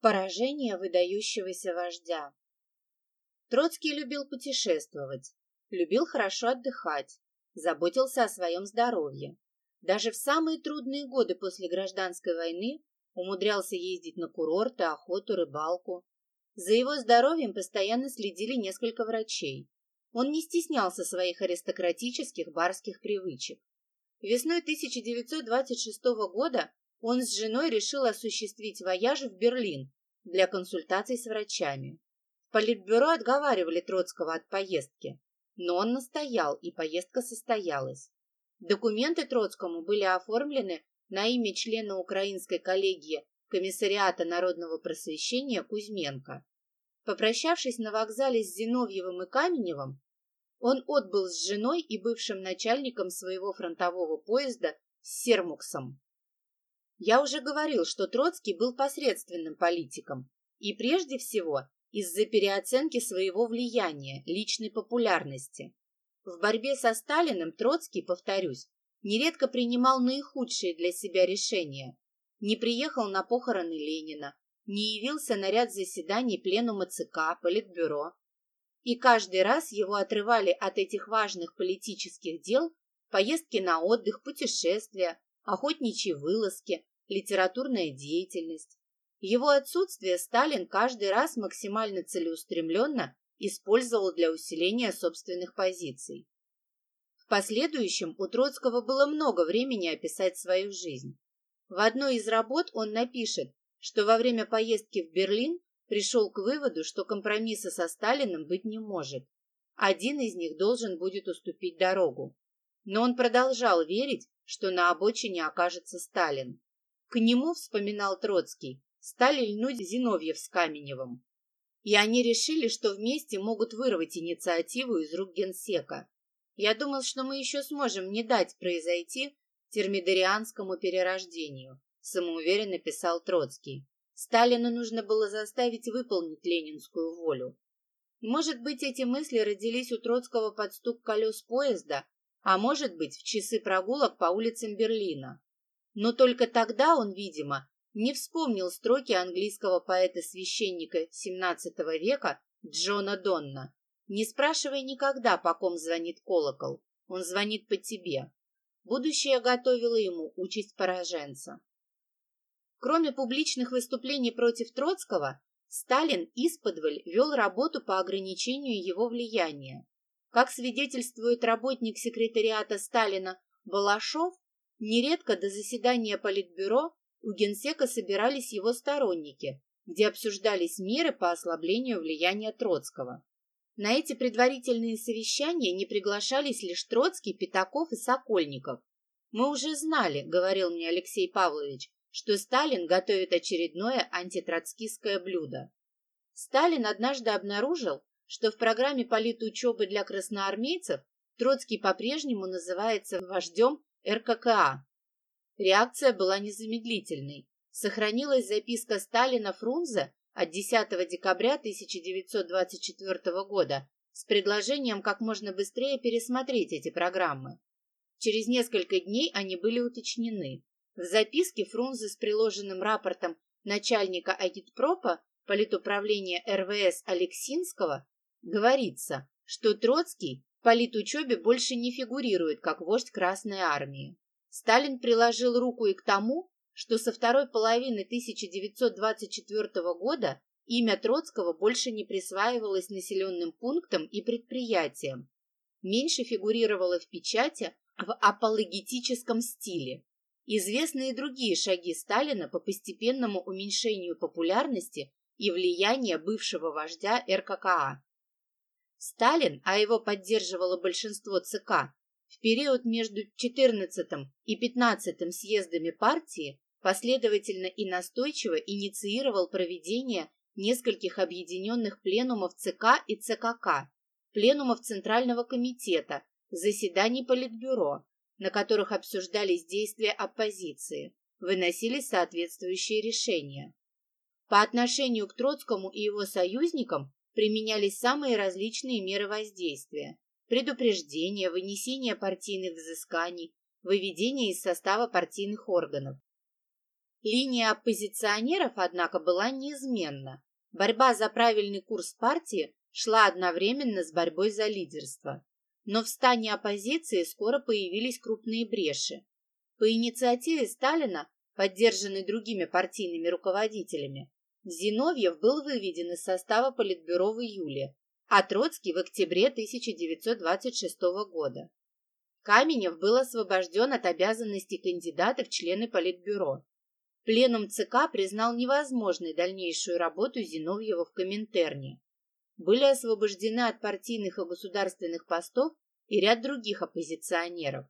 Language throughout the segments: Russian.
Поражение выдающегося вождя. Троцкий любил путешествовать, любил хорошо отдыхать, заботился о своем здоровье. Даже в самые трудные годы после гражданской войны умудрялся ездить на курорты, охоту, рыбалку. За его здоровьем постоянно следили несколько врачей. Он не стеснялся своих аристократических барских привычек. Весной 1926 года он с женой решил осуществить вояж в Берлин для консультаций с врачами. В политбюро отговаривали Троцкого от поездки, но он настоял, и поездка состоялась. Документы Троцкому были оформлены на имя члена украинской коллегии Комиссариата народного просвещения Кузьменко. Попрощавшись на вокзале с Зиновьевым и Каменевым, он отбыл с женой и бывшим начальником своего фронтового поезда с Сермуксом. Я уже говорил, что Троцкий был посредственным политиком, и прежде всего из-за переоценки своего влияния, личной популярности. В борьбе со Сталиным Троцкий, повторюсь, нередко принимал наихудшие для себя решения. Не приехал на похороны Ленина, не явился на ряд заседаний Пленума ЦК, Политбюро. И каждый раз его отрывали от этих важных политических дел поездки на отдых, путешествия, охотничьи вылазки, литературная деятельность. Его отсутствие Сталин каждый раз максимально целеустремленно использовал для усиления собственных позиций. В последующем у Троцкого было много времени описать свою жизнь. В одной из работ он напишет, что во время поездки в Берлин пришел к выводу, что компромисса со Сталиным быть не может. Один из них должен будет уступить дорогу. Но он продолжал верить, что на обочине окажется Сталин. К нему, вспоминал Троцкий, стали льнуть Зиновьев с Каменевым. И они решили, что вместе могут вырвать инициативу из рук генсека. Я думал, что мы еще сможем не дать произойти термидорианскому перерождению, самоуверенно писал Троцкий. Сталину нужно было заставить выполнить ленинскую волю. Может быть, эти мысли родились у Троцкого под стук колес поезда, а может быть, в часы прогулок по улицам Берлина. Но только тогда он, видимо, не вспомнил строки английского поэта-священника XVII века Джона Донна. «Не спрашивай никогда, по ком звонит колокол. Он звонит по тебе». Будущее готовило ему участь пораженца. Кроме публичных выступлений против Троцкого, Сталин исподволь вел работу по ограничению его влияния. Как свидетельствует работник секретариата Сталина Балашов, нередко до заседания Политбюро у генсека собирались его сторонники, где обсуждались меры по ослаблению влияния Троцкого. На эти предварительные совещания не приглашались лишь Троцкий, Пятаков и Сокольников. «Мы уже знали», — говорил мне Алексей Павлович, что Сталин готовит очередное антитроцкистское блюдо. Сталин однажды обнаружил, что в программе политучебы для красноармейцев Троцкий по-прежнему называется вождем РККА. Реакция была незамедлительной. Сохранилась записка Сталина Фрунзе от 10 декабря 1924 года с предложением как можно быстрее пересмотреть эти программы. Через несколько дней они были уточнены. В записке Фрунзе с приложенным рапортом начальника агитпропа политуправления РВС Алексинского говорится, что Троцкий в политучебе больше не фигурирует как вождь Красной Армии. Сталин приложил руку и к тому, что со второй половины 1924 года имя Троцкого больше не присваивалось населенным пунктам и предприятиям, меньше фигурировало в печати в апологетическом стиле. Известны и другие шаги Сталина по постепенному уменьшению популярности и влияния бывшего вождя РККА. Сталин, а его поддерживало большинство ЦК, в период между 14 и 15 съездами партии последовательно и настойчиво инициировал проведение нескольких объединенных пленумов ЦК и ЦКК, пленумов Центрального комитета, заседаний Политбюро, на которых обсуждались действия оппозиции, выносились соответствующие решения. По отношению к Троцкому и его союзникам применялись самые различные меры воздействия, предупреждение, вынесение партийных взысканий, выведение из состава партийных органов. Линия оппозиционеров, однако, была неизменна. Борьба за правильный курс партии шла одновременно с борьбой за лидерство. Но в стане оппозиции скоро появились крупные бреши. По инициативе Сталина, поддержанной другими партийными руководителями, Зиновьев был выведен из состава Политбюро в июле, а Троцкий в октябре 1926 года. Каменев был освобожден от обязанностей кандидата в члены Политбюро. Пленум ЦК признал невозможной дальнейшую работу Зиновьева в Коминтерне. Были освобождены от партийных и государственных постов и ряд других оппозиционеров.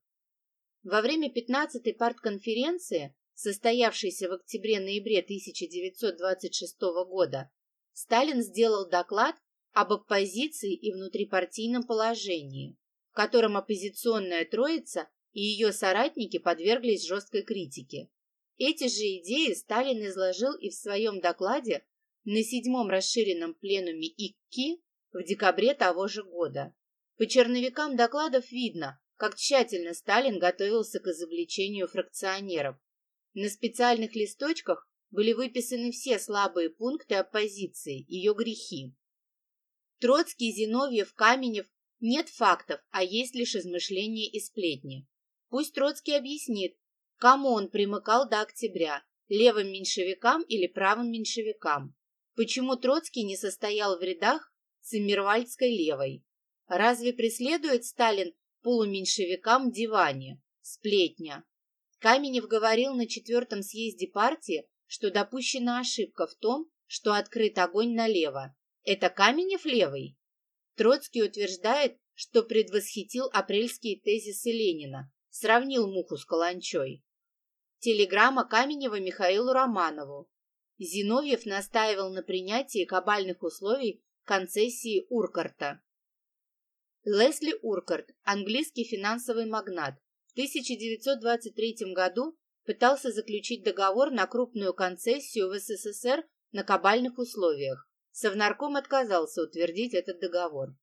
Во время 15-й партконференции, состоявшейся в октябре-ноябре 1926 года, Сталин сделал доклад об оппозиции и внутрипартийном положении, в котором оппозиционная троица и ее соратники подверглись жесткой критике. Эти же идеи Сталин изложил и в своем докладе на седьмом расширенном пленуме ИККИ в декабре того же года. По черновикам докладов видно, как тщательно Сталин готовился к изобличению фракционеров. На специальных листочках были выписаны все слабые пункты оппозиции, ее грехи. Троцкий, Зиновьев, Каменев – нет фактов, а есть лишь измышления и сплетни. Пусть Троцкий объяснит, кому он примыкал до октября – левым меньшевикам или правым меньшевикам. Почему Троцкий не состоял в рядах Циммервальдской левой? Разве преследует Сталин полуменьшевикам диване? Сплетня. Каменев говорил на четвертом съезде партии, что допущена ошибка в том, что открыт огонь налево. Это Каменев левый? Троцкий утверждает, что предвосхитил апрельские тезисы Ленина, сравнил муху с каланчой. Телеграмма Каменева Михаилу Романову. Зиновьев настаивал на принятии кабальных условий концессии Уркарта. Лесли Уркарт, английский финансовый магнат, 1923 году пытался заключить договор на крупную концессию в СССР на кабальных условиях. Совнарком отказался утвердить этот договор.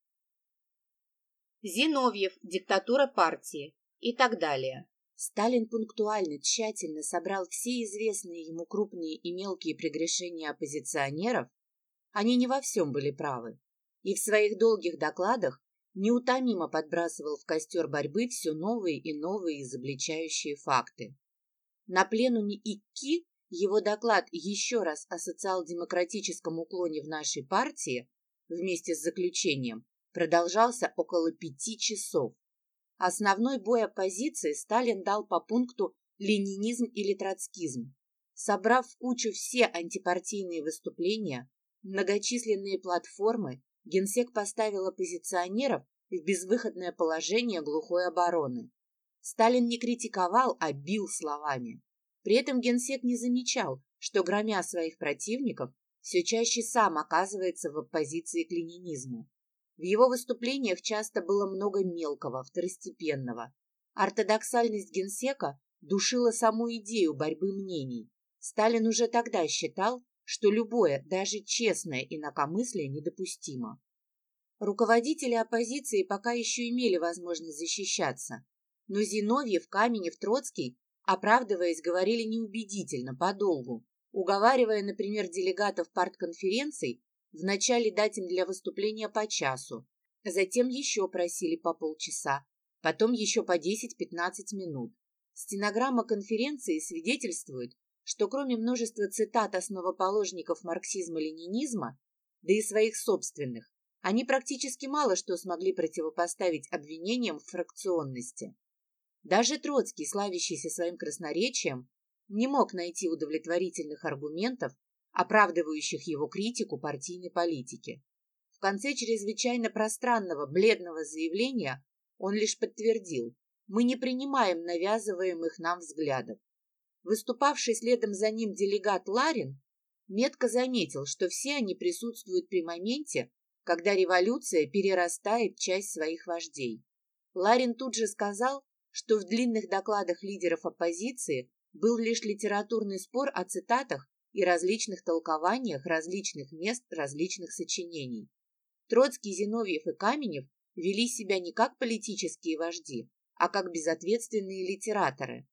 Зиновьев, диктатура партии и так далее. Сталин пунктуально, тщательно собрал все известные ему крупные и мелкие прегрешения оппозиционеров, они не во всем были правы, и в своих долгих докладах неутомимо подбрасывал в костер борьбы все новые и новые изобличающие факты. На пленуме ИККИ его доклад еще раз о социал-демократическом уклоне в нашей партии вместе с заключением продолжался около пяти часов. Основной бой оппозиции Сталин дал по пункту «ленинизм или троцкизм». Собрав в кучу все антипартийные выступления, многочисленные платформы, генсек поставил оппозиционеров в безвыходное положение глухой обороны. Сталин не критиковал, а бил словами. При этом генсек не замечал, что, громя своих противников, все чаще сам оказывается в оппозиции к ленинизму. В его выступлениях часто было много мелкого, второстепенного. Ортодоксальность генсека душила саму идею борьбы мнений. Сталин уже тогда считал, что любое, даже честное инакомыслие недопустимо. Руководители оппозиции пока еще имели возможность защищаться, но Зиновьев, Каменев, Троцкий Оправдываясь, говорили неубедительно, подолгу, уговаривая, например, делегатов партконференций вначале дать им для выступления по часу, затем еще просили по полчаса, потом еще по 10-15 минут. Стенограмма конференции свидетельствует, что кроме множества цитат основоположников марксизма-ленинизма, да и своих собственных, они практически мало что смогли противопоставить обвинениям в фракционности. Даже Троцкий, славящийся своим красноречием, не мог найти удовлетворительных аргументов, оправдывающих его критику партийной политики. В конце чрезвычайно пространного, бледного заявления он лишь подтвердил, мы не принимаем навязываемых нам взглядов. Выступавший следом за ним делегат Ларин метко заметил, что все они присутствуют при моменте, когда революция перерастает часть своих вождей. Ларин тут же сказал, что в длинных докладах лидеров оппозиции был лишь литературный спор о цитатах и различных толкованиях различных мест различных сочинений. Троцкий, Зиновьев и Каменев вели себя не как политические вожди, а как безответственные литераторы.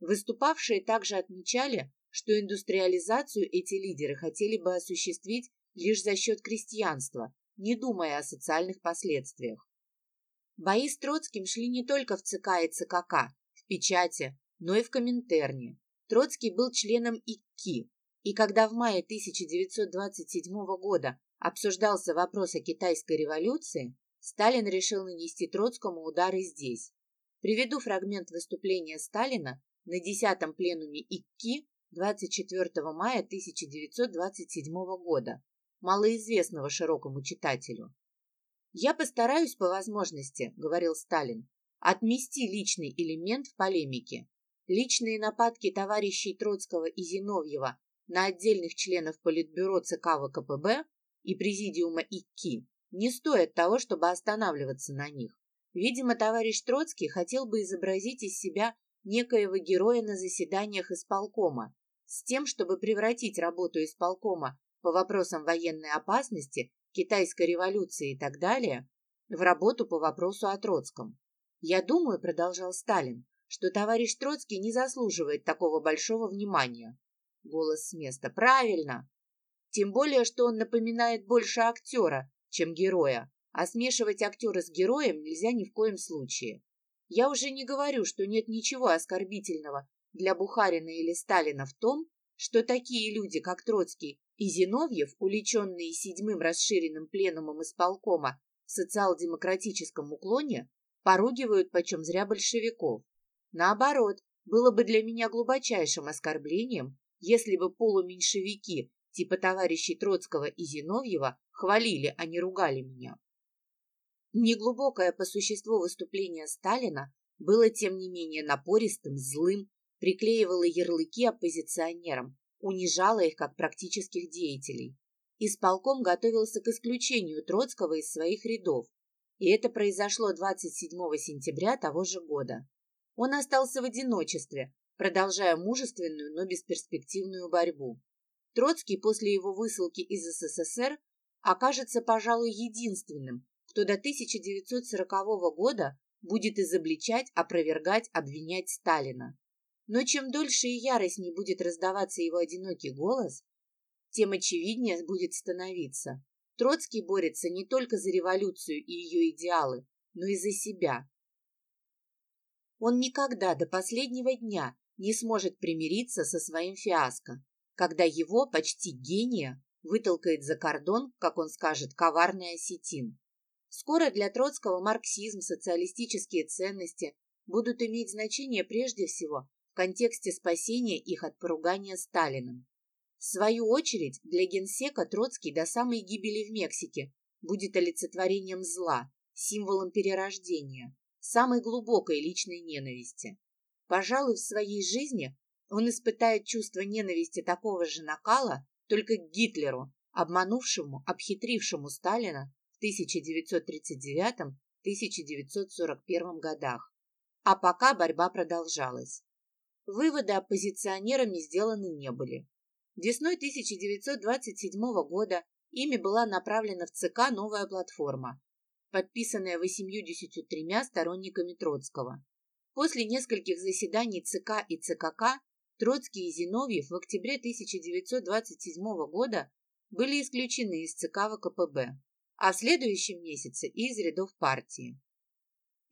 Выступавшие также отмечали, что индустриализацию эти лидеры хотели бы осуществить лишь за счет крестьянства, не думая о социальных последствиях. Бои с Троцким шли не только в ЦК и ЦКК, в печати, но и в Коминтерне. Троцкий был членом ИККИ, и когда в мае 1927 года обсуждался вопрос о китайской революции, Сталин решил нанести Троцкому удары здесь. Приведу фрагмент выступления Сталина на 10-м пленуме ИККИ 24 мая 1927 года, малоизвестного широкому читателю. «Я постараюсь по возможности», — говорил Сталин, «отмести личный элемент в полемике. Личные нападки товарищей Троцкого и Зиновьева на отдельных членов Политбюро ЦК ВКПБ и Президиума ИККИ не стоят того, чтобы останавливаться на них. Видимо, товарищ Троцкий хотел бы изобразить из себя некоего героя на заседаниях исполкома, с тем, чтобы превратить работу исполкома по вопросам военной опасности, китайской революции и так далее, в работу по вопросу о Троцком. «Я думаю», — продолжал Сталин, что товарищ Троцкий не заслуживает такого большого внимания. Голос с места. «Правильно!» Тем более, что он напоминает больше актера, чем героя, а смешивать актера с героем нельзя ни в коем случае. Я уже не говорю, что нет ничего оскорбительного для Бухарина или Сталина в том, что такие люди, как Троцкий и Зиновьев, уличенные седьмым расширенным пленумом исполкома в социал-демократическом уклоне, поругивают почем зря большевиков. Наоборот, было бы для меня глубочайшим оскорблением, если бы полуменьшевики типа товарищей Троцкого и Зиновьева хвалили, а не ругали меня. Неглубокое по существу выступление Сталина было, тем не менее, напористым, злым, приклеивало ярлыки оппозиционерам, унижало их как практических деятелей. Исполком готовился к исключению Троцкого из своих рядов, и это произошло 27 сентября того же года. Он остался в одиночестве, продолжая мужественную, но бесперспективную борьбу. Троцкий после его высылки из СССР окажется, пожалуй, единственным, кто до 1940 года будет изобличать, опровергать, обвинять Сталина. Но чем дольше и ярость не будет раздаваться его одинокий голос, тем очевиднее будет становиться. Троцкий борется не только за революцию и ее идеалы, но и за себя. Он никогда до последнего дня не сможет примириться со своим фиаско, когда его, почти гения, вытолкает за кордон, как он скажет, коварный осетин. Скоро для Троцкого марксизм, социалистические ценности будут иметь значение прежде всего в контексте спасения их от поругания Сталиным. В свою очередь, для генсека Троцкий до самой гибели в Мексике будет олицетворением зла, символом перерождения, самой глубокой личной ненависти. Пожалуй, в своей жизни он испытает чувство ненависти такого же накала только к Гитлеру, обманувшему, обхитрившему Сталина 1939-1941 годах. А пока борьба продолжалась. Выводы оппозиционерами сделаны не были. Весной 1927 года ими была направлена в ЦК новая платформа, подписанная 83 сторонниками Троцкого. После нескольких заседаний ЦК и ЦКК Троцкий и Зиновьев в октябре 1927 года были исключены из ЦК ВКПБ, а в следующем месяце из рядов партии.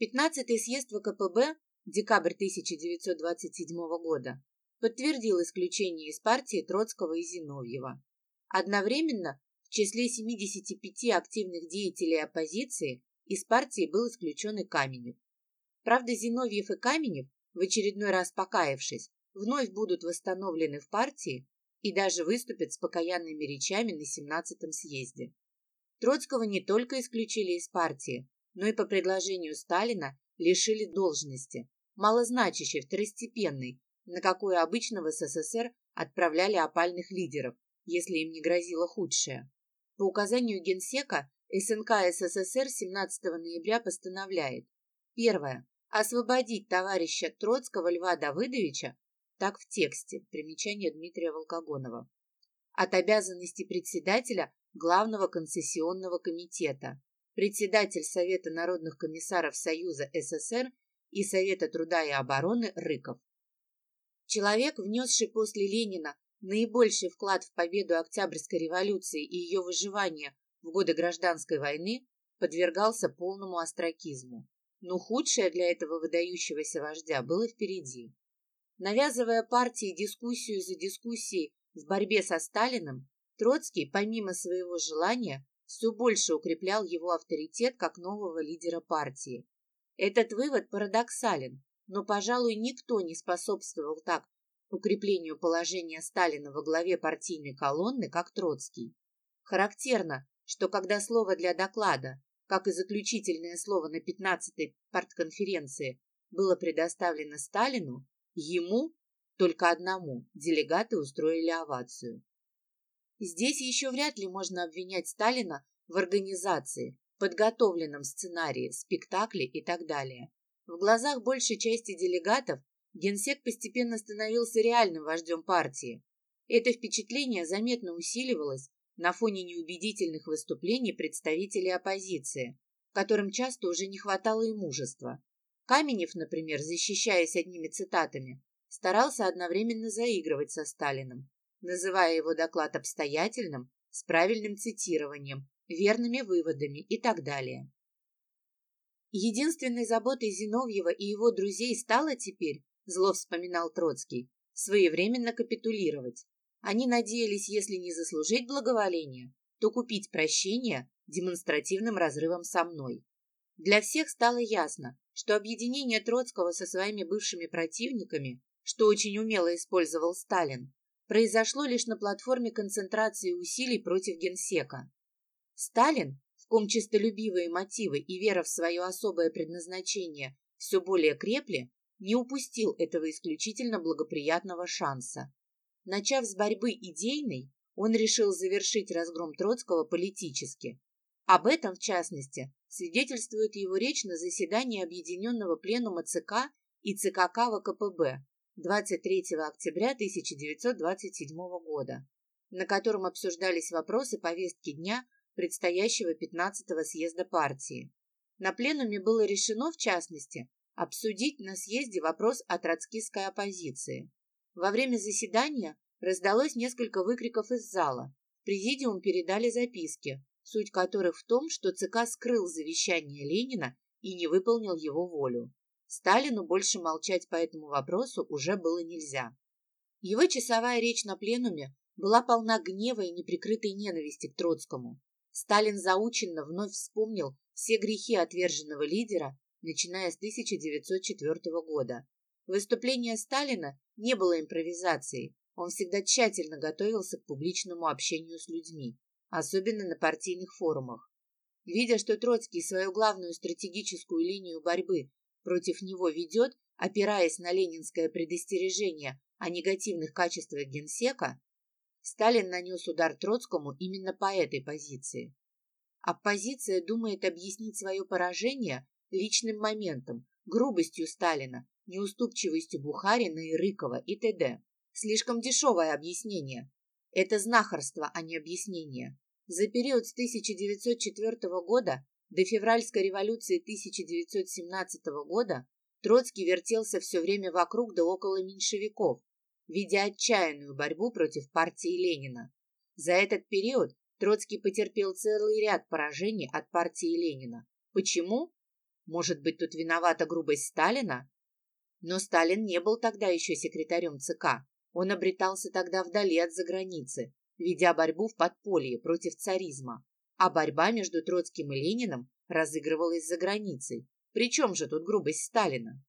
15-й съезд ВКПБ, декабрь 1927 года, подтвердил исключение из партии Троцкого и Зиновьева. Одновременно в числе 75 активных деятелей оппозиции из партии был исключен и Каменев. Правда, Зиновьев и Каменев, в очередной раз покаявшись, вновь будут восстановлены в партии и даже выступят с покаянными речами на 17-м съезде. Троцкого не только исключили из партии, но и по предложению Сталина лишили должности, малозначащей, второстепенной, на какую обычно в СССР отправляли опальных лидеров, если им не грозило худшее. По указанию Генсека СНК СССР 17 ноября постановляет. Первое. Освободить товарища Троцкого Льва Давыдовича, так в тексте, примечание Дмитрия Волкогонова, от обязанности председателя Главного концессионного комитета, председатель Совета народных комиссаров Союза СССР и Совета труда и обороны Рыков. Человек, внесший после Ленина наибольший вклад в победу Октябрьской революции и ее выживание в годы гражданской войны, подвергался полному остракизму. Но худшее для этого выдающегося вождя было впереди. Навязывая партии дискуссию за дискуссией в борьбе со Сталиным, Троцкий, помимо своего желания, все больше укреплял его авторитет как нового лидера партии. Этот вывод парадоксален, но, пожалуй, никто не способствовал так укреплению положения Сталина во главе партийной колонны, как Троцкий. Характерно, что когда слово для доклада, как и заключительное слово на 15-й партконференции, было предоставлено Сталину, ему, только одному, делегаты устроили овацию. Здесь еще вряд ли можно обвинять Сталина в организации, подготовленном сценарии, спектакле и так далее. В глазах большей части делегатов генсек постепенно становился реальным вождем партии. Это впечатление заметно усиливалось на фоне неубедительных выступлений представителей оппозиции, которым часто уже не хватало и мужества. Каменев, например, защищаясь одними цитатами, старался одновременно заигрывать со Сталиным, называя его доклад обстоятельным, с правильным цитированием, верными выводами и так далее. Единственной заботой Зиновьева и его друзей стало теперь, зло вспоминал Троцкий, своевременно капитулировать. Они надеялись, если не заслужить благоволение, то купить прощение демонстративным разрывом со мной. Для всех стало ясно, что объединение Троцкого со своими бывшими противниками, что очень умело использовал Сталин, произошло лишь на платформе концентрации усилий против генсека. Сталин, в ком честолюбивые мотивы и вера в свое особое предназначение все более крепли, не упустил этого исключительно благоприятного шанса. Начав с борьбы идейной, он решил завершить разгром Троцкого политически. Об этом, в частности, свидетельствует его речь на заседании Объединенного пленума ЦК и ЦКК ВКПБ 23 октября 1927 года, на котором обсуждались вопросы повестки дня предстоящего 15-го съезда партии. На пленуме было решено, в частности, обсудить на съезде вопрос о троцкистской оппозиции. Во время заседания раздалось несколько выкриков из зала. В президиум передали записки, суть которых в том, что ЦК скрыл завещание Ленина и не выполнил его волю. Сталину больше молчать по этому вопросу уже было нельзя. Его часовая речь на пленуме была полна гнева и неприкрытой ненависти к Троцкому. Сталин заученно вновь вспомнил все грехи отверженного лидера, начиная с 1904 года. Выступление Сталина не было импровизацией, он всегда тщательно готовился к публичному общению с людьми, особенно на партийных форумах. Видя, что Троцкий свою главную стратегическую линию борьбы против него ведет, опираясь на ленинское предостережение о негативных качествах генсека, Сталин нанес удар Троцкому именно по этой позиции. Оппозиция думает объяснить свое поражение личным моментом, грубостью Сталина, неуступчивостью Бухарина и Рыкова и т.д. Слишком дешевое объяснение. Это знахарство, а не объяснение. За период с 1904 года до февральской революции 1917 года Троцкий вертелся все время вокруг да около меньшевиков, ведя отчаянную борьбу против партии Ленина. За этот период Троцкий потерпел целый ряд поражений от партии Ленина. Почему? Может быть, тут виновата грубость Сталина? Но Сталин не был тогда еще секретарем ЦК. Он обретался тогда вдали от заграницы, ведя борьбу в подполье против царизма а борьба между Троцким и Лениным разыгрывалась за границей. Причем же тут грубость Сталина?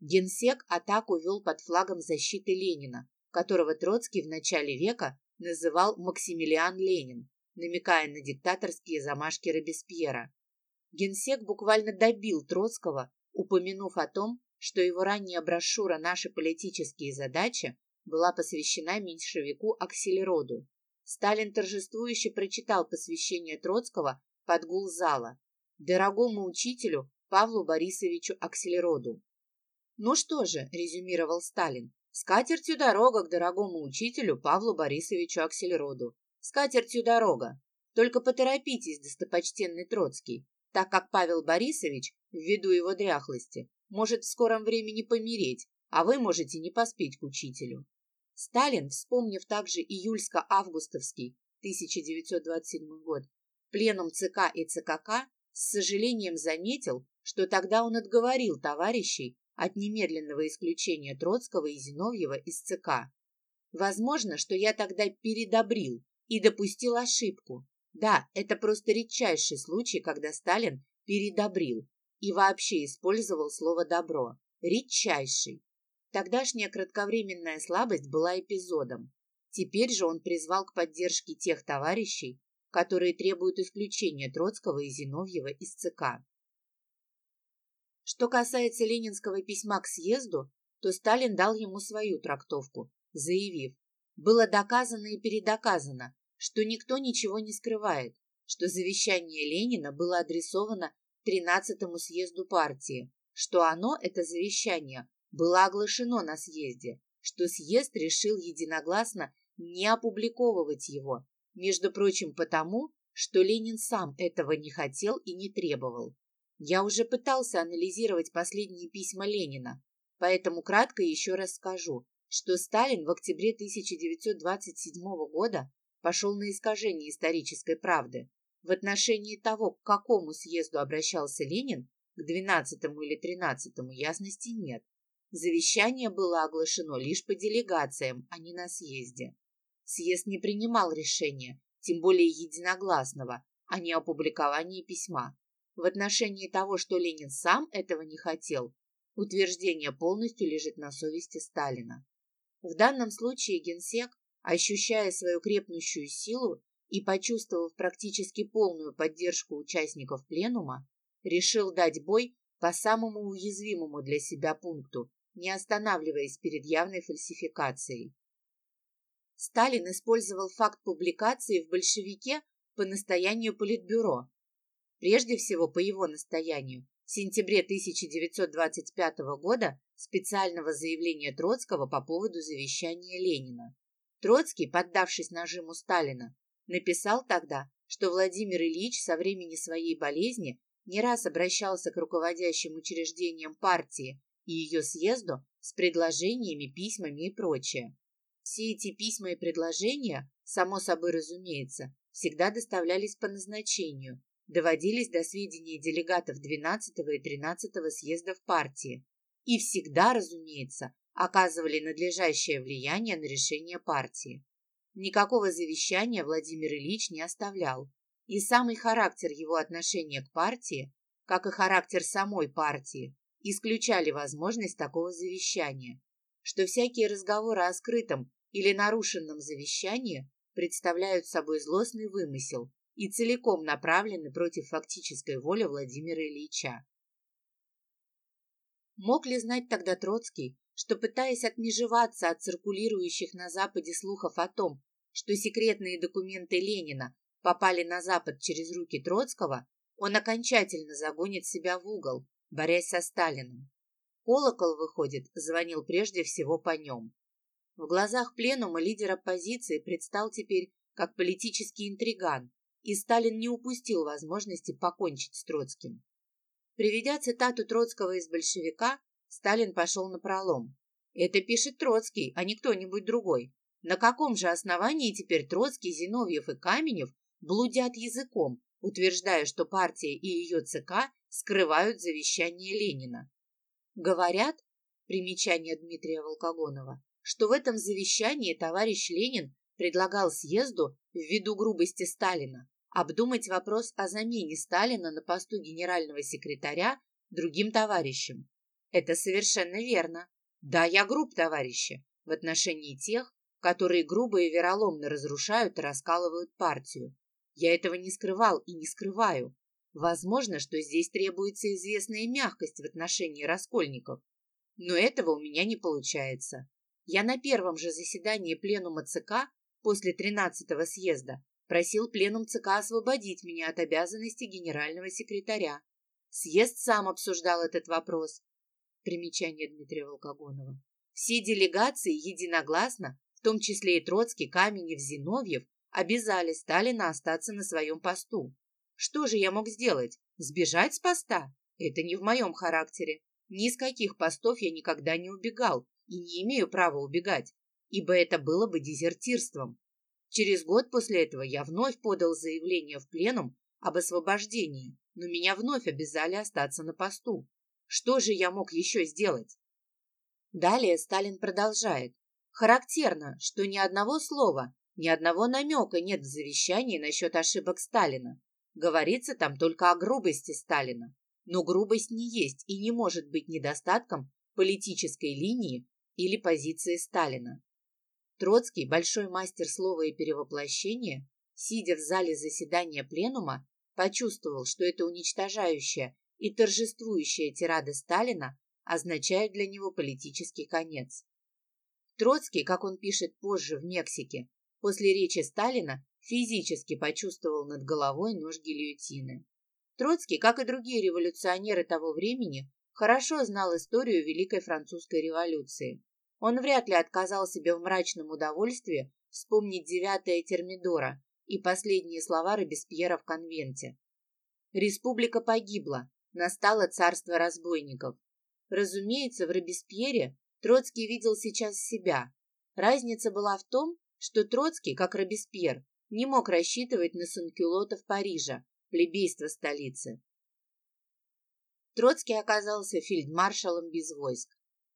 Генсек атаку вел под флагом защиты Ленина, которого Троцкий в начале века называл Максимилиан Ленин, намекая на диктаторские замашки Робеспьера. Генсек буквально добил Троцкого, упомянув о том, что его ранняя брошюра «Наши политические задачи» была посвящена меньшевику Акселероду, Сталин торжествующе прочитал посвящение Троцкого под гул зала дорогому учителю Павлу Борисовичу Акселероду. «Ну что же», — резюмировал Сталин, — «с катертью дорога к дорогому учителю Павлу Борисовичу Акселероду. С катертью дорога. Только поторопитесь, достопочтенный Троцкий, так как Павел Борисович, ввиду его дряхлости, может в скором времени помереть, а вы можете не поспеть к учителю. Сталин, вспомнив также июльско-августовский 1927 год, пленум ЦК и ЦКК, с сожалением заметил, что тогда он отговорил товарищей от немедленного исключения Троцкого и Зиновьева из ЦК. Возможно, что я тогда передобрил и допустил ошибку. Да, это просто редчайший случай, когда Сталин передобрил и вообще использовал слово «добро». Редчайший. Тогдашняя кратковременная слабость была эпизодом. Теперь же он призвал к поддержке тех товарищей, которые требуют исключения Троцкого и Зиновьева из ЦК. Что касается ленинского письма к съезду, то Сталин дал ему свою трактовку, заявив, было доказано и передоказано, что никто ничего не скрывает, что завещание Ленина было адресовано 13-му съезду партии, что оно, это завещание, было оглашено на съезде, что съезд решил единогласно не опубликовывать его, между прочим, потому, что Ленин сам этого не хотел и не требовал. Я уже пытался анализировать последние письма Ленина, поэтому кратко еще раз скажу, что Сталин в октябре 1927 года пошел на искажение исторической правды. В отношении того, к какому съезду обращался Ленин, к 12 или 13 ясности нет. Завещание было оглашено лишь по делегациям, а не на съезде. Съезд не принимал решения, тем более единогласного, о неопубликовании письма. В отношении того, что Ленин сам этого не хотел, утверждение полностью лежит на совести Сталина. В данном случае генсек, ощущая свою крепнущую силу и почувствовав практически полную поддержку участников пленума, решил дать бой по самому уязвимому для себя пункту, не останавливаясь перед явной фальсификацией. Сталин использовал факт публикации в «Большевике» по настоянию Политбюро. Прежде всего, по его настоянию, в сентябре 1925 года специального заявления Троцкого по поводу завещания Ленина. Троцкий, поддавшись нажиму Сталина, написал тогда, что Владимир Ильич со времени своей болезни не раз обращался к руководящим учреждениям партии и ее съезду с предложениями, письмами и прочее. Все эти письма и предложения, само собой разумеется, всегда доставлялись по назначению, доводились до сведения делегатов 12 и 13 съездов партии и всегда, разумеется, оказывали надлежащее влияние на решение партии. Никакого завещания Владимир Ильич не оставлял, и самый характер его отношения к партии, как и характер самой партии, исключали возможность такого завещания, что всякие разговоры о скрытом или нарушенном завещании представляют собой злостный вымысел и целиком направлены против фактической воли Владимира Ильича. Мог ли знать тогда Троцкий, что, пытаясь отмежеваться от циркулирующих на Западе слухов о том, что секретные документы Ленина попали на Запад через руки Троцкого, он окончательно загонит себя в угол, борясь со Сталиным. Колокол, выходит, звонил прежде всего по нем. В глазах пленума лидер оппозиции предстал теперь как политический интриган, и Сталин не упустил возможности покончить с Троцким. Приведя цитату Троцкого из «Большевика», Сталин пошел на пролом. Это пишет Троцкий, а не кто-нибудь другой. На каком же основании теперь Троцкий, Зиновьев и Каменев блудят языком, утверждая, что партия и ее ЦК скрывают завещание Ленина? Говорят, примечание Дмитрия Волкогонова, что в этом завещании товарищ Ленин предлагал съезду, ввиду грубости Сталина, обдумать вопрос о замене Сталина на посту генерального секретаря другим товарищем. Это совершенно верно. Да, я груб, товарищи, в отношении тех, которые грубо и вероломно разрушают и раскалывают партию. Я этого не скрывал и не скрываю. Возможно, что здесь требуется известная мягкость в отношении раскольников. Но этого у меня не получается. Я на первом же заседании пленума ЦК после 13-го съезда просил пленум ЦК освободить меня от обязанности генерального секретаря. Съезд сам обсуждал этот вопрос. Примечание Дмитрия Волкогонова. Все делегации единогласно, в том числе и Троцкий, Каменев, Зиновьев, обязали Сталина остаться на своем посту. Что же я мог сделать? Сбежать с поста? Это не в моем характере. Ни с каких постов я никогда не убегал и не имею права убегать, ибо это было бы дезертирством. Через год после этого я вновь подал заявление в пленум об освобождении, но меня вновь обязали остаться на посту. Что же я мог еще сделать? Далее Сталин продолжает. Характерно, что ни одного слова, ни одного намека нет в завещании насчет ошибок Сталина. Говорится там только о грубости Сталина. Но грубость не есть и не может быть недостатком политической линии или позиции Сталина. Троцкий, большой мастер слова и перевоплощения, сидя в зале заседания пленума, почувствовал, что это уничтожающая и торжествующая тирада Сталина означает для него политический конец. Троцкий, как он пишет позже в Мексике, после речи Сталина физически почувствовал над головой нож гильотины. Троцкий, как и другие революционеры того времени, хорошо знал историю Великой Французской революции. Он вряд ли отказал себе в мрачном удовольствии вспомнить девятое Термидора и последние слова Робеспьера в конвенте. Республика погибла, настало царство разбойников. Разумеется, в Робеспьере Троцкий видел сейчас себя. Разница была в том, что Троцкий, как Робеспьер, не мог рассчитывать на санкюлотов Парижа, плебейство столицы. Троцкий оказался фельдмаршалом без войск.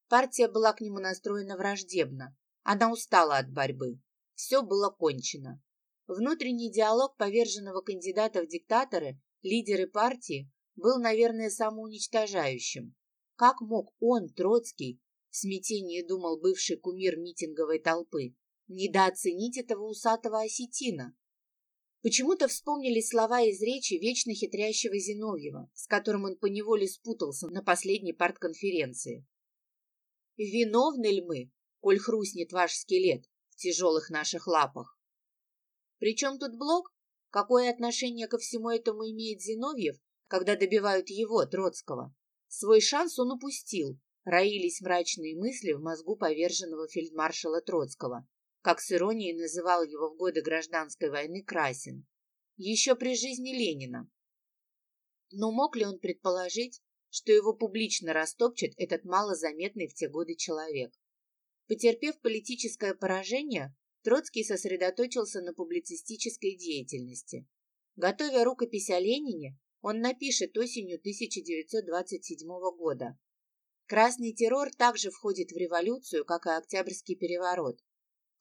Партия была к нему настроена враждебно. Она устала от борьбы. Все было кончено. Внутренний диалог поверженного кандидата в диктаторы, лидеры партии, был, наверное, самоуничтожающим. Как мог он, Троцкий, в смятении думал бывший кумир митинговой толпы, недооценить этого усатого осетина? Почему-то вспомнились слова из речи вечно хитрящего Зиновьева, с которым он поневоле спутался на последней партконференции. Виновны ли мы, коль хрустнет ваш скелет в тяжелых наших лапах? Причем тут Блок? Какое отношение ко всему этому имеет Зиновьев, когда добивают его, Троцкого? Свой шанс он упустил. Роились мрачные мысли в мозгу поверженного фельдмаршала Троцкого, как с иронией называл его в годы гражданской войны Красин. Еще при жизни Ленина. Но мог ли он предположить, что его публично растопчет этот малозаметный в те годы человек. Потерпев политическое поражение, Троцкий сосредоточился на публицистической деятельности. Готовя рукопись о Ленине, он напишет осенью 1927 года. Красный террор также входит в революцию, как и Октябрьский переворот.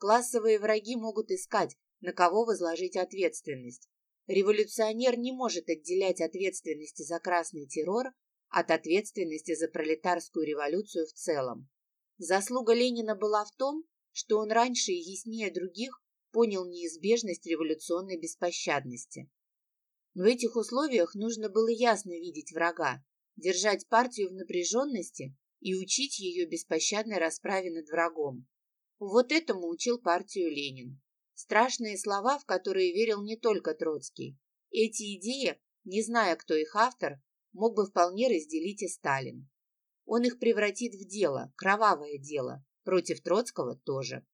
Классовые враги могут искать, на кого возложить ответственность. Революционер не может отделять ответственности за красный террор от ответственности за пролетарскую революцию в целом. Заслуга Ленина была в том, что он раньше и яснее других понял неизбежность революционной беспощадности. В этих условиях нужно было ясно видеть врага, держать партию в напряженности и учить ее беспощадной расправе над врагом. Вот этому учил партию Ленин. Страшные слова, в которые верил не только Троцкий. Эти идеи, не зная, кто их автор, мог бы вполне разделить и Сталин. Он их превратит в дело, кровавое дело, против Троцкого тоже.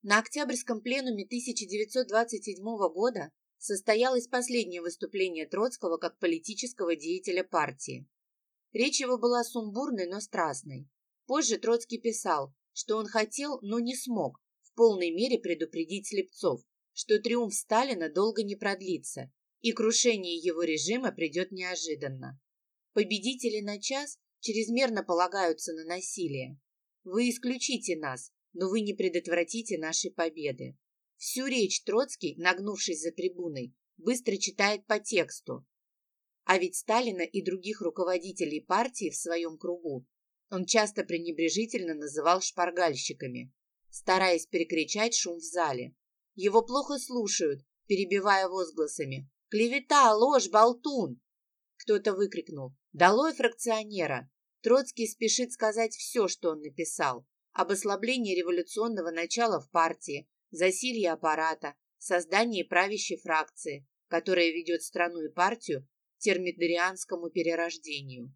На Октябрьском пленуме 1927 года состоялось последнее выступление Троцкого как политического деятеля партии. Речь его была сумбурной, но страстной. Позже Троцкий писал, что он хотел, но не смог в полной мере предупредить слепцов, что триумф Сталина долго не продлится, и крушение его режима придет неожиданно. Победители на час чрезмерно полагаются на насилие. Вы исключите нас, но вы не предотвратите нашей победы. Всю речь Троцкий, нагнувшись за трибуной, быстро читает по тексту. А ведь Сталина и других руководителей партии в своем кругу он часто пренебрежительно называл шпаргальщиками, стараясь перекричать шум в зале. Его плохо слушают, перебивая возгласами «Клевета! Ложь! Болтун!» Кто-то выкрикнул «Долой фракционера!» Троцкий спешит сказать все, что он написал. Об ослаблении революционного начала в партии, засилье аппарата, создании правящей фракции, которая ведет страну и партию к термидорианскому перерождению.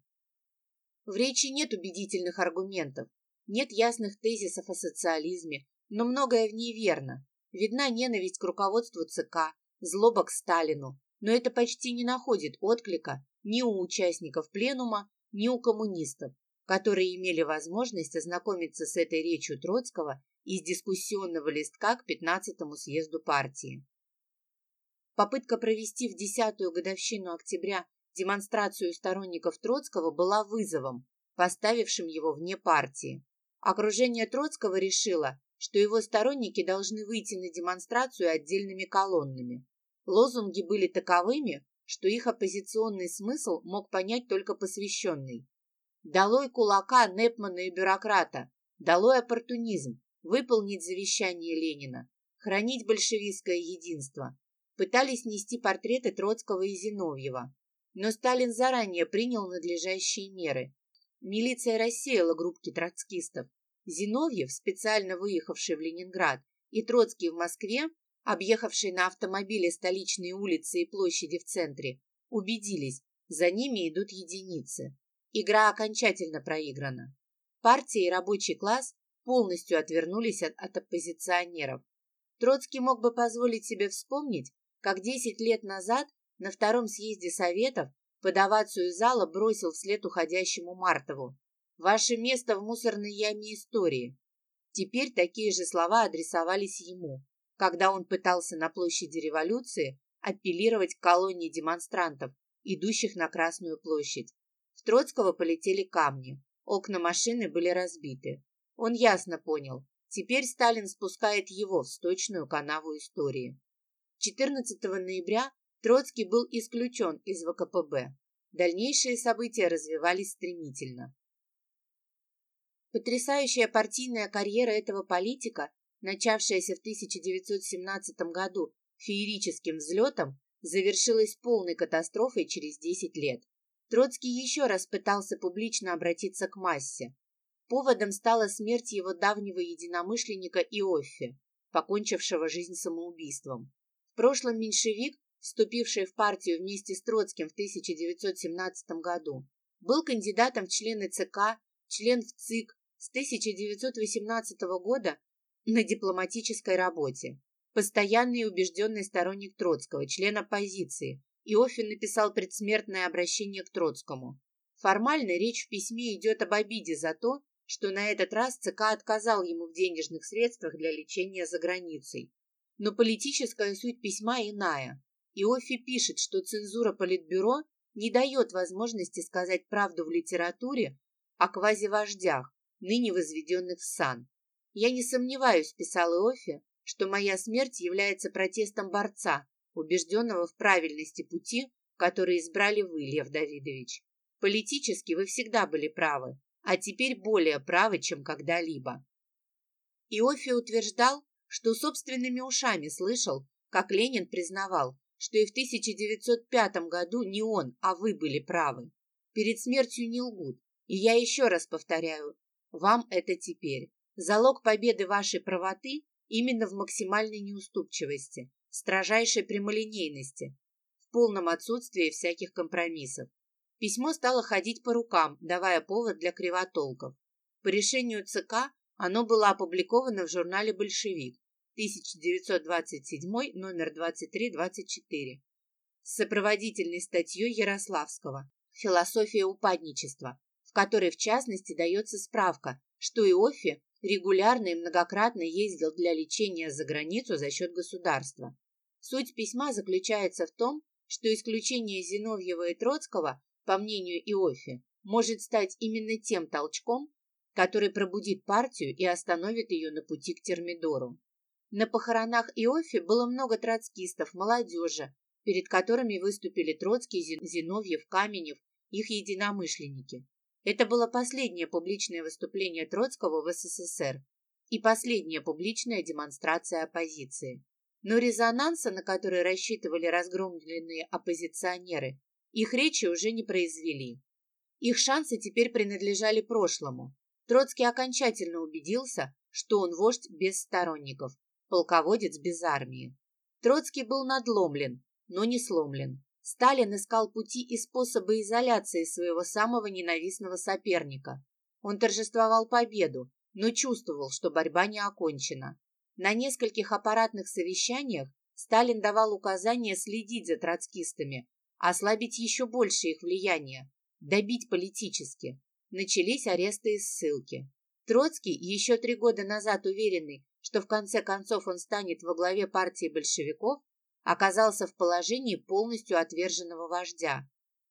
В речи нет убедительных аргументов, нет ясных тезисов о социализме, но многое в ней верно. Видна ненависть к руководству ЦК, злоба к Сталину, но это почти не находит отклика ни у участников пленума, ни у коммунистов, которые имели возможность ознакомиться с этой речью Троцкого из дискуссионного листка к 15-му съезду партии. Попытка провести в десятую годовщину октября демонстрацию сторонников Троцкого была вызовом, поставившим его вне партии. Окружение Троцкого решило, что его сторонники должны выйти на демонстрацию отдельными колоннами. Лозунги были таковыми, что их оппозиционный смысл мог понять только посвященный. «Долой кулака, Непмана и бюрократа! Долой оппортунизм! Выполнить завещание Ленина! Хранить большевистское единство! пытались нести портреты Троцкого и Зиновьева. Но Сталин заранее принял надлежащие меры. Милиция рассеяла группки троцкистов. Зиновьев, специально выехавший в Ленинград, и Троцкий в Москве, объехавший на автомобиле столичные улицы и площади в центре, убедились, за ними идут единицы. Игра окончательно проиграна. Партия и рабочий класс полностью отвернулись от, от оппозиционеров. Троцкий мог бы позволить себе вспомнить, как десять лет назад на втором съезде Советов под овацию зала бросил вслед уходящему Мартову. «Ваше место в мусорной яме истории». Теперь такие же слова адресовались ему, когда он пытался на площади революции апеллировать к колонии демонстрантов, идущих на Красную площадь. В Троцкого полетели камни, окна машины были разбиты. Он ясно понял, теперь Сталин спускает его в сточную канаву истории. 14 ноября Троцкий был исключен из ВКПБ. Дальнейшие события развивались стремительно. Потрясающая партийная карьера этого политика, начавшаяся в 1917 году феерическим взлетом, завершилась полной катастрофой через 10 лет. Троцкий еще раз пытался публично обратиться к массе. Поводом стала смерть его давнего единомышленника Иоффе, покончившего жизнь самоубийством прошлом меньшевик, вступивший в партию вместе с Троцким в 1917 году, был кандидатом в члены ЦК, член в ЦИК с 1918 года на дипломатической работе. Постоянный и убежденный сторонник Троцкого, член оппозиции, Иофин написал предсмертное обращение к Троцкому. Формально речь в письме идет об обиде за то, что на этот раз ЦК отказал ему в денежных средствах для лечения за границей. Но политическая суть письма иная. Иофи пишет, что цензура Политбюро не дает возможности сказать правду в литературе о квазивождях, ныне возведенных в сан. «Я не сомневаюсь», – писал Иофи, – «что моя смерть является протестом борца, убежденного в правильности пути, который избрали вы, Лев Давидович. Политически вы всегда были правы, а теперь более правы, чем когда-либо». Иофи утверждал, что собственными ушами слышал, как Ленин признавал, что и в 1905 году не он, а вы были правы. Перед смертью не лгут. И я еще раз повторяю, вам это теперь. Залог победы вашей правоты именно в максимальной неуступчивости, строжайшей прямолинейности, в полном отсутствии всяких компромиссов. Письмо стало ходить по рукам, давая повод для кривотолков. По решению ЦК оно было опубликовано в журнале «Большевик» 1927, номер 23-24, с сопроводительной статьей Ярославского «Философия упадничества», в которой, в частности, дается справка, что Иоффе регулярно и многократно ездил для лечения за границу за счет государства. Суть письма заключается в том, что исключение Зиновьева и Троцкого, по мнению Иоффе, может стать именно тем толчком, который пробудит партию и остановит ее на пути к Термидору. На похоронах Иофи было много троцкистов, молодежи, перед которыми выступили Троцкий, Зиновьев, Каменев, их единомышленники. Это было последнее публичное выступление Троцкого в СССР и последняя публичная демонстрация оппозиции. Но резонанса, на который рассчитывали разгромленные оппозиционеры, их речи уже не произвели. Их шансы теперь принадлежали прошлому, Троцкий окончательно убедился, что он вождь без сторонников, полководец без армии. Троцкий был надломлен, но не сломлен. Сталин искал пути и способы изоляции своего самого ненавистного соперника. Он торжествовал победу, но чувствовал, что борьба не окончена. На нескольких аппаратных совещаниях Сталин давал указания следить за троцкистами, ослабить еще больше их влияние, добить политически. Начались аресты и ссылки. Троцкий, еще три года назад уверенный, что в конце концов он станет во главе партии большевиков, оказался в положении полностью отверженного вождя.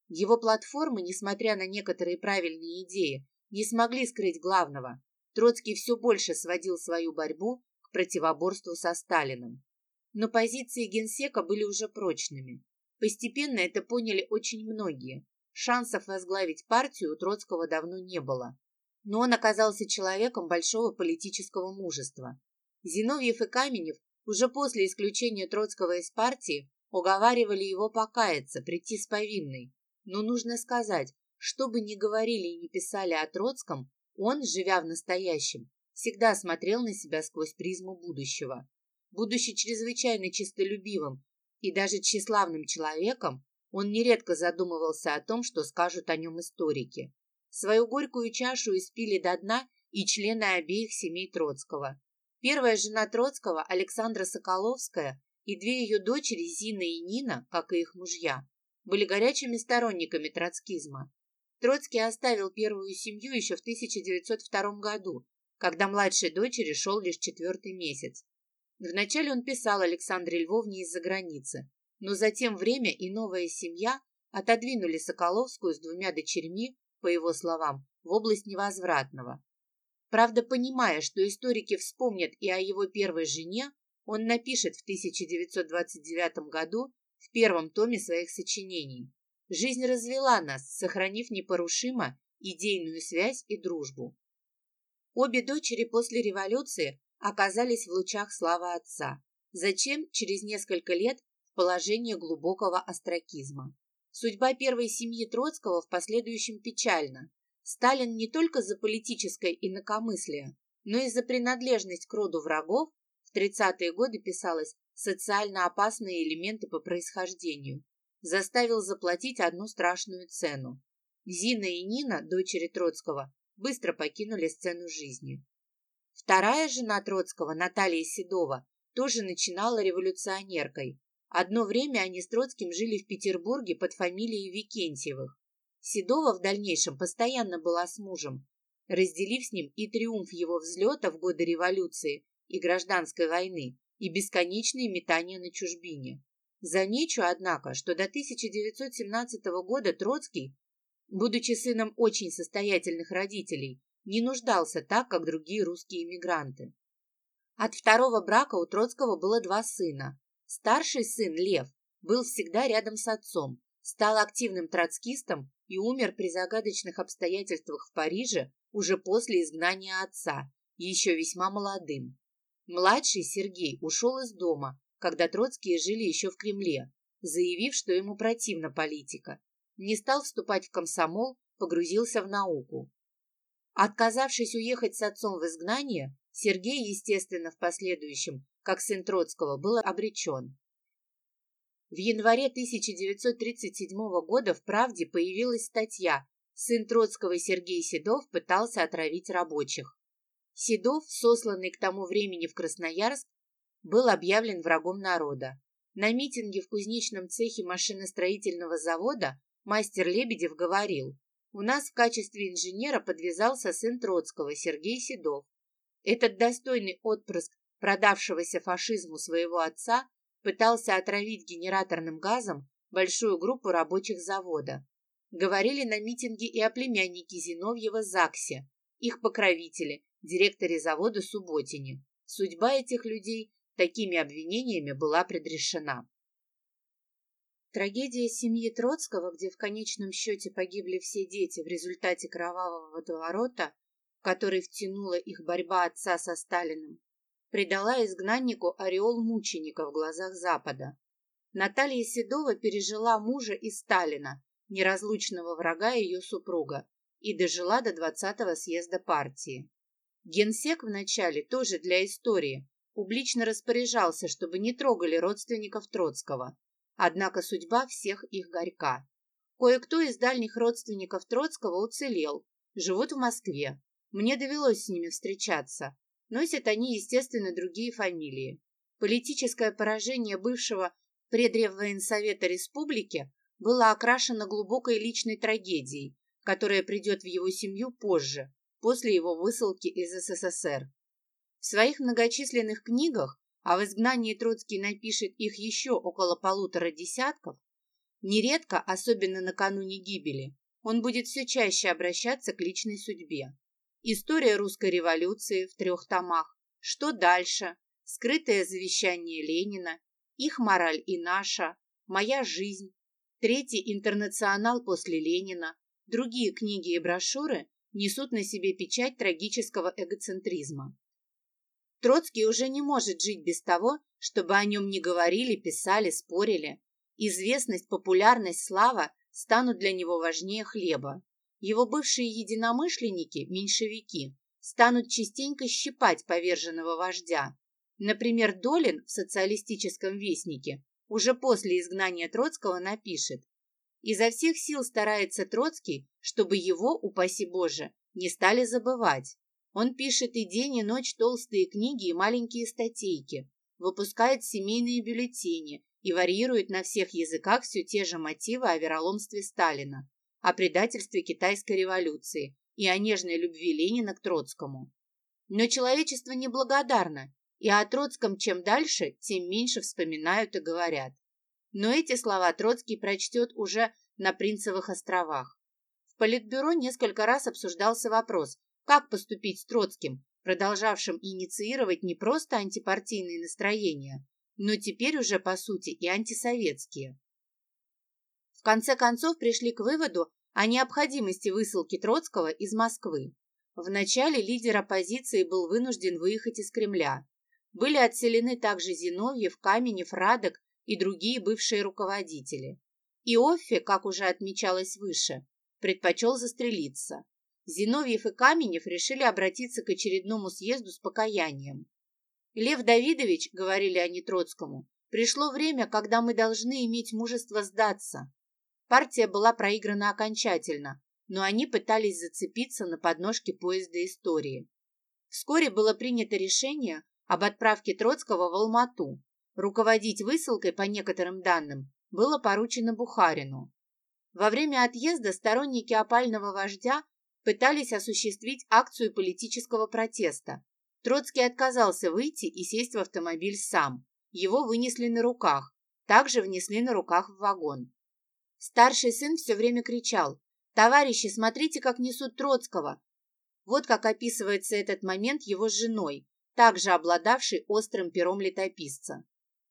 Его платформы, несмотря на некоторые правильные идеи, не смогли скрыть главного. Троцкий все больше сводил свою борьбу к противоборству со Сталиным. Но позиции генсека были уже прочными. Постепенно это поняли очень многие. Шансов возглавить партию у Троцкого давно не было. Но он оказался человеком большого политического мужества. Зиновьев и Каменев уже после исключения Троцкого из партии уговаривали его покаяться, прийти с повинной. Но нужно сказать, что бы ни говорили и ни писали о Троцком, он, живя в настоящем, всегда смотрел на себя сквозь призму будущего. Будучи чрезвычайно чистолюбивым и даже тщеславным человеком, он нередко задумывался о том, что скажут о нем историки. Свою горькую чашу испили до дна и члены обеих семей Троцкого. Первая жена Троцкого, Александра Соколовская, и две ее дочери, Зина и Нина, как и их мужья, были горячими сторонниками троцкизма. Троцкий оставил первую семью еще в 1902 году, когда младшей дочери шел лишь четвертый месяц. Вначале он писал Александре Львовне из-за границы, но затем время и новая семья отодвинули Соколовскую с двумя дочерьми, по его словам, в область невозвратного. Правда, понимая, что историки вспомнят и о его первой жене, он напишет в 1929 году в первом томе своих сочинений Жизнь развела нас, сохранив непорушимо идейную связь и дружбу. Обе дочери после революции оказались в лучах славы отца. Зачем через несколько лет в положении глубокого остракизма? Судьба первой семьи Троцкого в последующем печальна. Сталин не только за политическое инакомыслие, но и за принадлежность к роду врагов в 30-е годы писалось социально опасные элементы по происхождению, заставил заплатить одну страшную цену. Зина и Нина, дочери Троцкого, быстро покинули сцену жизни. Вторая жена Троцкого, Наталья Седова, тоже начинала революционеркой. Одно время они с Троцким жили в Петербурге под фамилией Викентьевых. Седова в дальнейшем постоянно была с мужем, разделив с ним и триумф его взлета в годы революции и гражданской войны, и бесконечные метания на чужбине. Замечу, однако, что до 1917 года Троцкий, будучи сыном очень состоятельных родителей, не нуждался так, как другие русские эмигранты. От второго брака у Троцкого было два сына. Старший сын, Лев, был всегда рядом с отцом, стал активным троцкистом и умер при загадочных обстоятельствах в Париже уже после изгнания отца, еще весьма молодым. Младший Сергей ушел из дома, когда Троцкие жили еще в Кремле, заявив, что ему противна политика. Не стал вступать в комсомол, погрузился в науку. Отказавшись уехать с отцом в изгнание, Сергей, естественно, в последующем, как сын Троцкого, был обречен. В январе 1937 года в «Правде» появилась статья «Сын Троцкого Сергей Седов пытался отравить рабочих». Седов, сосланный к тому времени в Красноярск, был объявлен врагом народа. На митинге в кузнечном цехе машиностроительного завода мастер Лебедев говорил, у нас в качестве инженера подвязался сын Троцкого Сергей Седов. Этот достойный отпрыск продавшегося фашизму своего отца пытался отравить генераторным газом большую группу рабочих завода. Говорили на митинге и о племяннике Зиновьева Заксе, их покровителе, директоре завода Субботине. Судьба этих людей такими обвинениями была предрешена. Трагедия семьи Троцкого, где в конечном счете погибли все дети в результате кровавого водоворота, в который втянула их борьба отца со Сталиным, придала изгнаннику ореол мученика в глазах Запада. Наталья Седова пережила мужа и Сталина, неразлучного врага ее супруга, и дожила до 20-го съезда партии. Генсек вначале тоже для истории публично распоряжался, чтобы не трогали родственников Троцкого. Однако судьба всех их горька. Кое-кто из дальних родственников Троцкого уцелел, живут в Москве. Мне довелось с ними встречаться. Носят они, естественно, другие фамилии. Политическое поражение бывшего предреввоенсовета республики было окрашено глубокой личной трагедией, которая придет в его семью позже, после его высылки из СССР. В своих многочисленных книгах, а в изгнании Троцкий напишет их еще около полутора десятков, нередко, особенно накануне гибели, он будет все чаще обращаться к личной судьбе. История русской революции в трех томах, что дальше, скрытое завещание Ленина, их мораль и наша, моя жизнь, третий интернационал после Ленина, другие книги и брошюры несут на себе печать трагического эгоцентризма. Троцкий уже не может жить без того, чтобы о нем не говорили, писали, спорили. Известность, популярность, слава станут для него важнее хлеба. Его бывшие единомышленники, меньшевики, станут частенько щипать поверженного вождя. Например, Долин в «Социалистическом вестнике» уже после изгнания Троцкого напишет «Изо всех сил старается Троцкий, чтобы его, упаси Боже, не стали забывать. Он пишет и день, и ночь толстые книги и маленькие статейки, выпускает семейные бюллетени и варьирует на всех языках все те же мотивы о вероломстве Сталина, о предательстве китайской революции и о нежной любви Ленина к Троцкому. Но человечество неблагодарно, и о Троцком чем дальше, тем меньше вспоминают и говорят. Но эти слова Троцкий прочтет уже на Принцевых островах. В Политбюро несколько раз обсуждался вопрос, как поступить с Троцким, продолжавшим инициировать не просто антипартийные настроения, но теперь уже, по сути, и антисоветские. Конце концов пришли к выводу о необходимости высылки Троцкого из Москвы. Вначале лидер оппозиции был вынужден выехать из Кремля, были отселены также Зиновьев, Каменев, Радок и другие бывшие руководители. Иоффе, как уже отмечалось выше, предпочел застрелиться. Зиновьев и Каменев решили обратиться к очередному съезду с покаянием. «Лев Давидович, — говорили они Троцкому, — пришло время, когда мы должны иметь мужество сдаться. Партия была проиграна окончательно, но они пытались зацепиться на подножке поезда истории. Вскоре было принято решение об отправке Троцкого в Алмату. Руководить высылкой, по некоторым данным, было поручено Бухарину. Во время отъезда сторонники опального вождя пытались осуществить акцию политического протеста. Троцкий отказался выйти и сесть в автомобиль сам. Его вынесли на руках, также внесли на руках в вагон. Старший сын все время кричал «Товарищи, смотрите, как несут Троцкого!» Вот как описывается этот момент его женой, также обладавший острым пером летописца.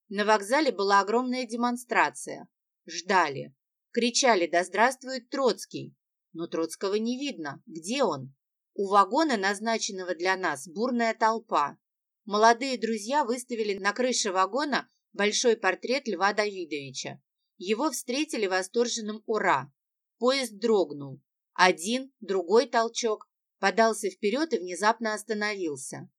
На вокзале была огромная демонстрация. Ждали. Кричали «Да здравствует Троцкий!» Но Троцкого не видно. Где он? У вагона, назначенного для нас, бурная толпа. Молодые друзья выставили на крыше вагона большой портрет Льва Давидовича. Его встретили восторженным «Ура!». Поезд дрогнул. Один, другой толчок, подался вперед и внезапно остановился.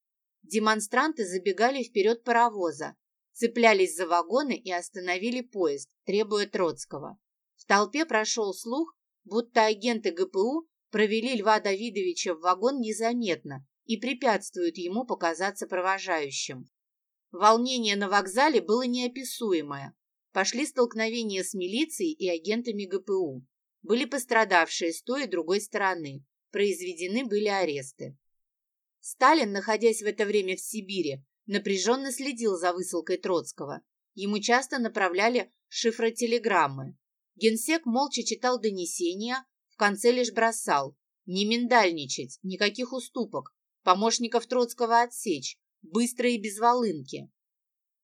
Демонстранты забегали вперед паровоза, цеплялись за вагоны и остановили поезд, требуя Троцкого. В толпе прошел слух, будто агенты ГПУ провели Льва Давидовича в вагон незаметно и препятствуют ему показаться провожающим. Волнение на вокзале было неописуемое. Пошли столкновения с милицией и агентами ГПУ. Были пострадавшие с той и другой стороны. Произведены были аресты. Сталин, находясь в это время в Сибири, напряженно следил за высылкой Троцкого. Ему часто направляли шифротелеграммы. Генсек молча читал донесения, в конце лишь бросал «Не миндальничать, никаких уступок, помощников Троцкого отсечь, быстро и без волынки».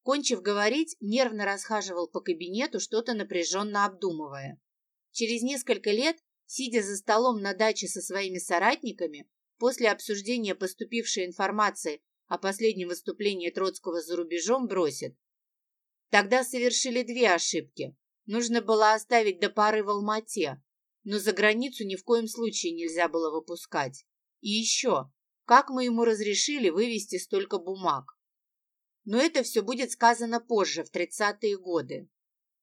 Кончив говорить, нервно расхаживал по кабинету, что-то напряженно обдумывая. Через несколько лет, сидя за столом на даче со своими соратниками, После обсуждения поступившей информации о последнем выступлении Троцкого за рубежом бросит. Тогда совершили две ошибки. Нужно было оставить до пары в Алмате, но за границу ни в коем случае нельзя было выпускать. И еще, как мы ему разрешили вывести столько бумаг? Но это все будет сказано позже, в 30-е годы.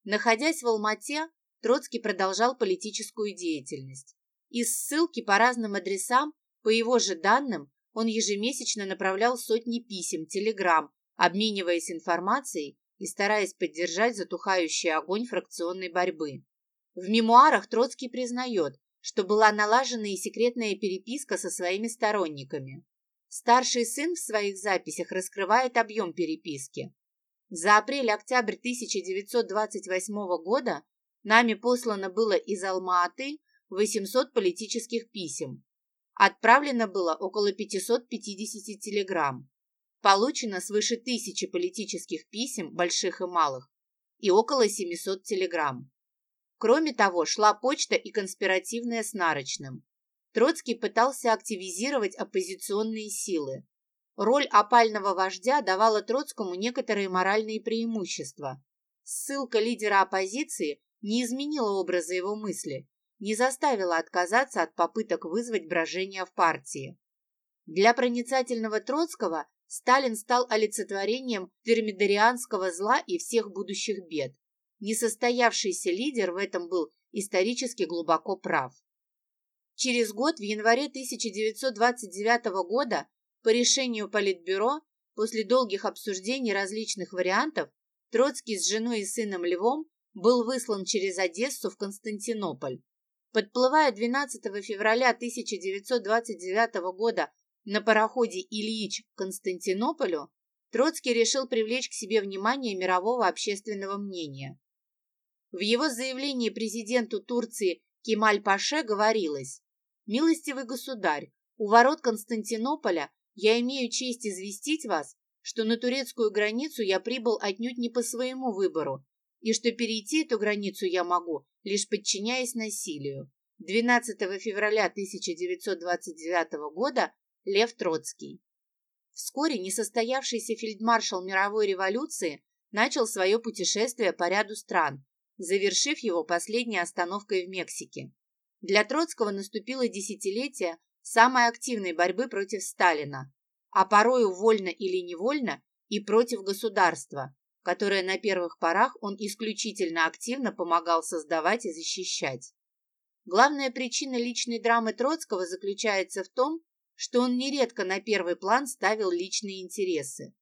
Находясь в Алмате, Троцкий продолжал политическую деятельность. Из ссылки по разным адресам по его же данным, он ежемесячно направлял сотни писем, телеграмм, обмениваясь информацией и стараясь поддержать затухающий огонь фракционной борьбы. В мемуарах Троцкий признает, что была налажена и секретная переписка со своими сторонниками. Старший сын в своих записях раскрывает объем переписки. За апрель-октябрь 1928 года нами послано было из Алма-Аты 800 политических писем. Отправлено было около 550 телеграмм. Получено свыше тысячи политических писем, больших и малых, и около 700 телеграмм. Кроме того, шла почта и конспиративная с нарочным. Троцкий пытался активизировать оппозиционные силы. Роль опального вождя давала Троцкому некоторые моральные преимущества. Ссылка лидера оппозиции не изменила образа его мысли, не заставила отказаться от попыток вызвать брожение в партии. Для проницательного Троцкого Сталин стал олицетворением термидорианского зла и всех будущих бед. Несостоявшийся лидер в этом был исторически глубоко прав. Через год, в январе 1929 года, по решению Политбюро, после долгих обсуждений различных вариантов, Троцкий с женой и сыном Львом был выслан через Одессу в Константинополь. Подплывая 12 февраля 1929 года на пароходе «Ильич» к Константинополю, Троцкий решил привлечь к себе внимание мирового общественного мнения. В его заявлении президенту Турции Кемаль-Паше говорилось «Милостивый государь, у ворот Константинополя я имею честь известить вас, что на турецкую границу я прибыл отнюдь не по своему выбору, и что перейти эту границу я могу, лишь подчиняясь насилию. 12 февраля 1929 года Лев Троцкий. Вскоре несостоявшийся фельдмаршал мировой революции начал свое путешествие по ряду стран, завершив его последней остановкой в Мексике. Для Троцкого наступило десятилетие самой активной борьбы против Сталина, а порою вольно или невольно и против государства, которое на первых порах он исключительно активно помогал создавать и защищать. Главная причина личной драмы Троцкого заключается в том, что он нередко на первый план ставил личные интересы.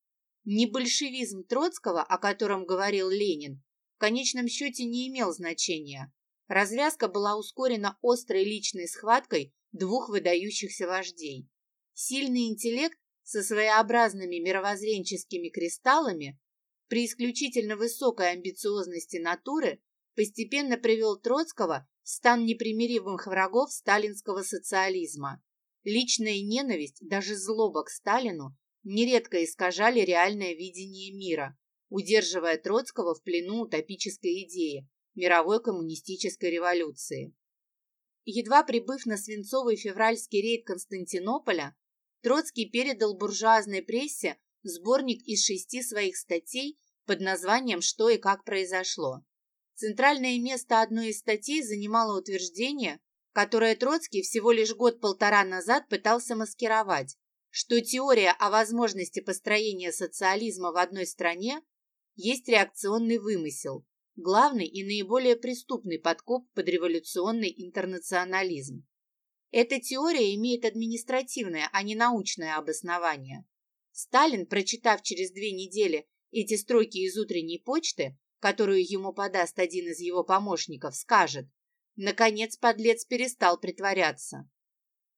Не большевизм Троцкого, о котором говорил Ленин, в конечном счете не имел значения. Развязка была ускорена острой личной схваткой двух выдающихся вождей. Сильный интеллект со своеобразными мировоззренческими кристаллами при исключительно высокой амбициозности натуры постепенно привел Троцкого в стан непримиримых врагов сталинского социализма. Личная ненависть, даже злоба к Сталину нередко искажали реальное видение мира, удерживая Троцкого в плену утопической идеи мировой коммунистической революции. Едва прибыв на свинцовый февральский рейд Константинополя, Троцкий передал буржуазной прессе сборник из шести своих статей под названием «Что и как произошло». Центральное место одной из статей занимало утверждение, которое Троцкий всего лишь год-полтора назад пытался маскировать, что теория о возможности построения социализма в одной стране есть реакционный вымысел, главный и наиболее преступный подкоп под революционный интернационализм. Эта теория имеет административное, а не научное обоснование. Сталин, прочитав через две недели эти строки из утренней почты, которую ему подаст один из его помощников, скажет, наконец подлец перестал притворяться.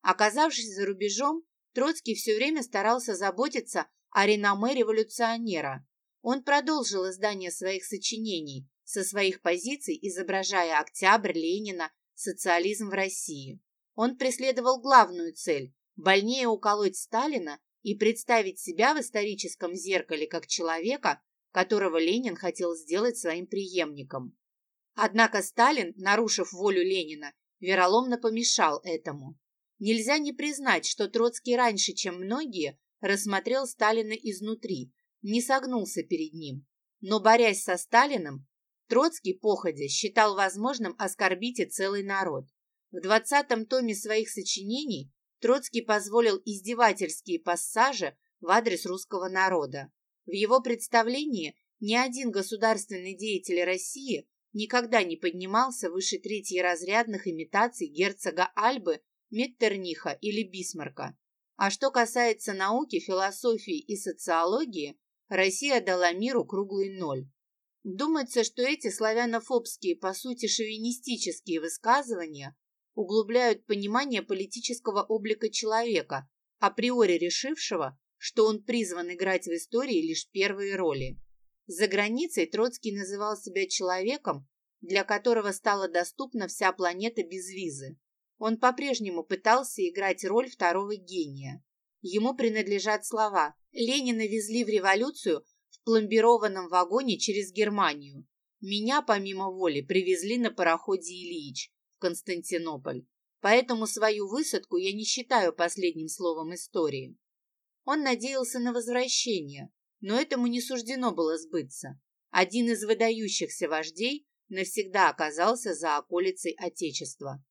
Оказавшись за рубежом, Троцкий все время старался заботиться о реноме революционера, он продолжил издание своих сочинений со своих позиций, изображая Октябрь, Ленина, социализм в России. Он преследовал главную цель – больнее уколоть Сталина и представить себя в историческом зеркале как человека, которого Ленин хотел сделать своим преемником. Однако Сталин, нарушив волю Ленина, вероломно помешал этому. Нельзя не признать, что Троцкий раньше, чем многие, рассмотрел Сталина изнутри, не согнулся перед ним. Но, борясь со Сталиным, Троцкий, походя, считал возможным оскорбить и целый народ. В двадцатом томе своих сочинений Троцкий позволил издевательские пассажи в адрес русского народа. В его представлении ни один государственный деятель России никогда не поднимался выше третьеразрядных имитаций герцога Альбы, Меттерниха или Бисмарка. А что касается науки, философии и социологии, Россия дала миру круглый ноль. Думается, что эти славянофобские, по сути шовинистические высказывания углубляют понимание политического облика человека, априори решившего, что он призван играть в истории лишь первые роли. За границей Троцкий называл себя человеком, для которого стала доступна вся планета без визы. Он по-прежнему пытался играть роль второго гения. Ему принадлежат слова «Ленина везли в революцию в пломбированном вагоне через Германию. Меня, помимо воли, привезли на пароходе Ильич в Константинополь. Поэтому свою высадку я не считаю последним словом истории». Он надеялся на возвращение, но этому не суждено было сбыться. Один из выдающихся вождей навсегда оказался за околицей Отечества.